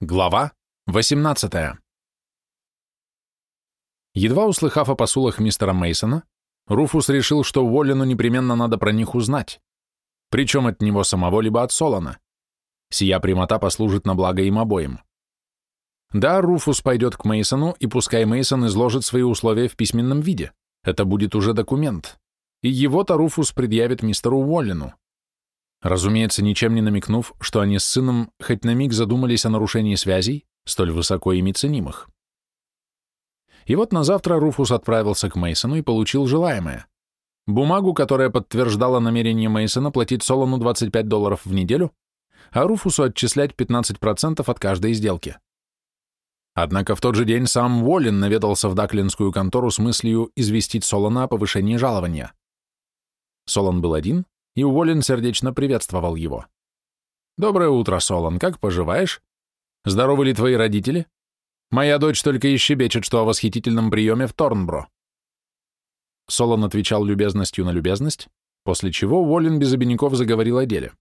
Глава 18. Едва услыхав о посулах мистера Мейсона, Руфус решил, что Уоллену непременно надо про них узнать, причем от него самого, либо от Солона. Сия прямота послужит на благо им обоим. Да, Руфус пойдет к Мейсону, и пускай Мейсон изложит свои условия в письменном виде. Это будет уже документ. И его-то Руфус предъявит мистеру Уоллену разумеется, ничем не намекнув, что они с сыном хоть на миг задумались о нарушении связей, столь высоко ими ценимых. И вот на завтра Руфус отправился к Мейсону и получил желаемое. Бумагу, которая подтверждала намерение Мейсона платить Солону 25 долларов в неделю, а Руфусу отчислять 15% от каждой сделки. Однако в тот же день сам Волин наведался в Даклинскую контору с мыслью известить Солона о повышении жалования. Солон был один, и Уоллен сердечно приветствовал его. «Доброе утро, Солон, как поживаешь? Здоровы ли твои родители? Моя дочь только и щебечет, что о восхитительном приеме в Торнбро». Солон отвечал любезностью на любезность, после чего Уоллен без обиняков заговорил о деле.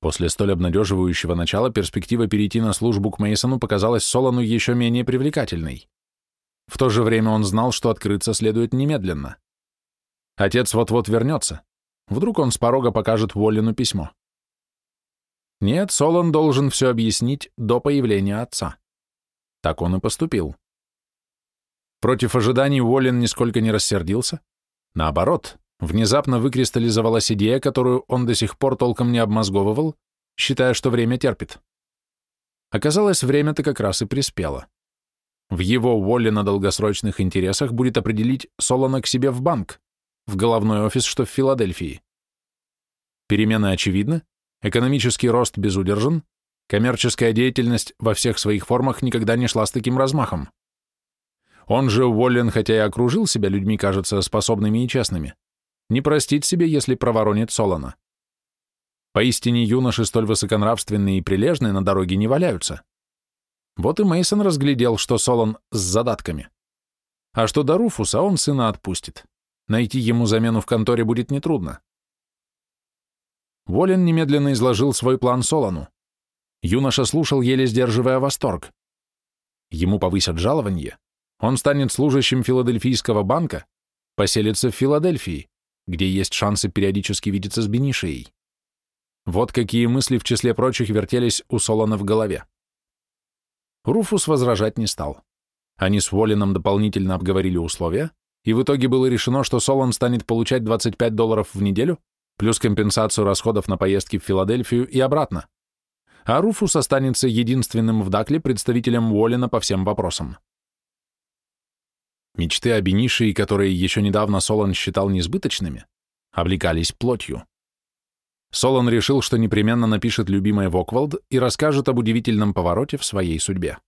После столь обнадеживающего начала перспектива перейти на службу к Мейсону показалась Солону еще менее привлекательной. В то же время он знал, что открыться следует немедленно. Отец вот-вот вернется, Вдруг он с порога покажет Воллину письмо. Нет, Солон должен все объяснить до появления отца. Так он и поступил. Против ожиданий Уоллен нисколько не рассердился. Наоборот, внезапно выкристаллизовалась идея, которую он до сих пор толком не обмозговывал, считая, что время терпит. Оказалось, время-то как раз и приспело. В его Уоллена долгосрочных интересах будет определить Солона к себе в банк, в головной офис, что в Филадельфии. Перемены очевидны, экономический рост безудержен, коммерческая деятельность во всех своих формах никогда не шла с таким размахом. Он же, Уоллен, хотя и окружил себя людьми, кажется, способными и честными, не простит себе, если проворонит Солона. Поистине юноши столь высоконравственные и прилежные на дороге не валяются. Вот и Мейсон разглядел, что Солон с задатками. А что до Руфуса, он сына отпустит. Найти ему замену в конторе будет нетрудно. Волин немедленно изложил свой план Солону. Юноша слушал, еле сдерживая восторг. Ему повысят жалование, он станет служащим Филадельфийского банка, поселится в Филадельфии, где есть шансы периодически видеться с Бенишией. Вот какие мысли в числе прочих вертелись у Солона в голове. Руфус возражать не стал. Они с Волином дополнительно обговорили условия, и в итоге было решено, что Солон станет получать 25 долларов в неделю, плюс компенсацию расходов на поездки в Филадельфию и обратно. А Руфус останется единственным в Дакле представителем Уоллена по всем вопросам. Мечты о Бенишии, которые еще недавно Солон считал несбыточными, облекались плотью. Солон решил, что непременно напишет любимой Воквалд и расскажет об удивительном повороте в своей судьбе.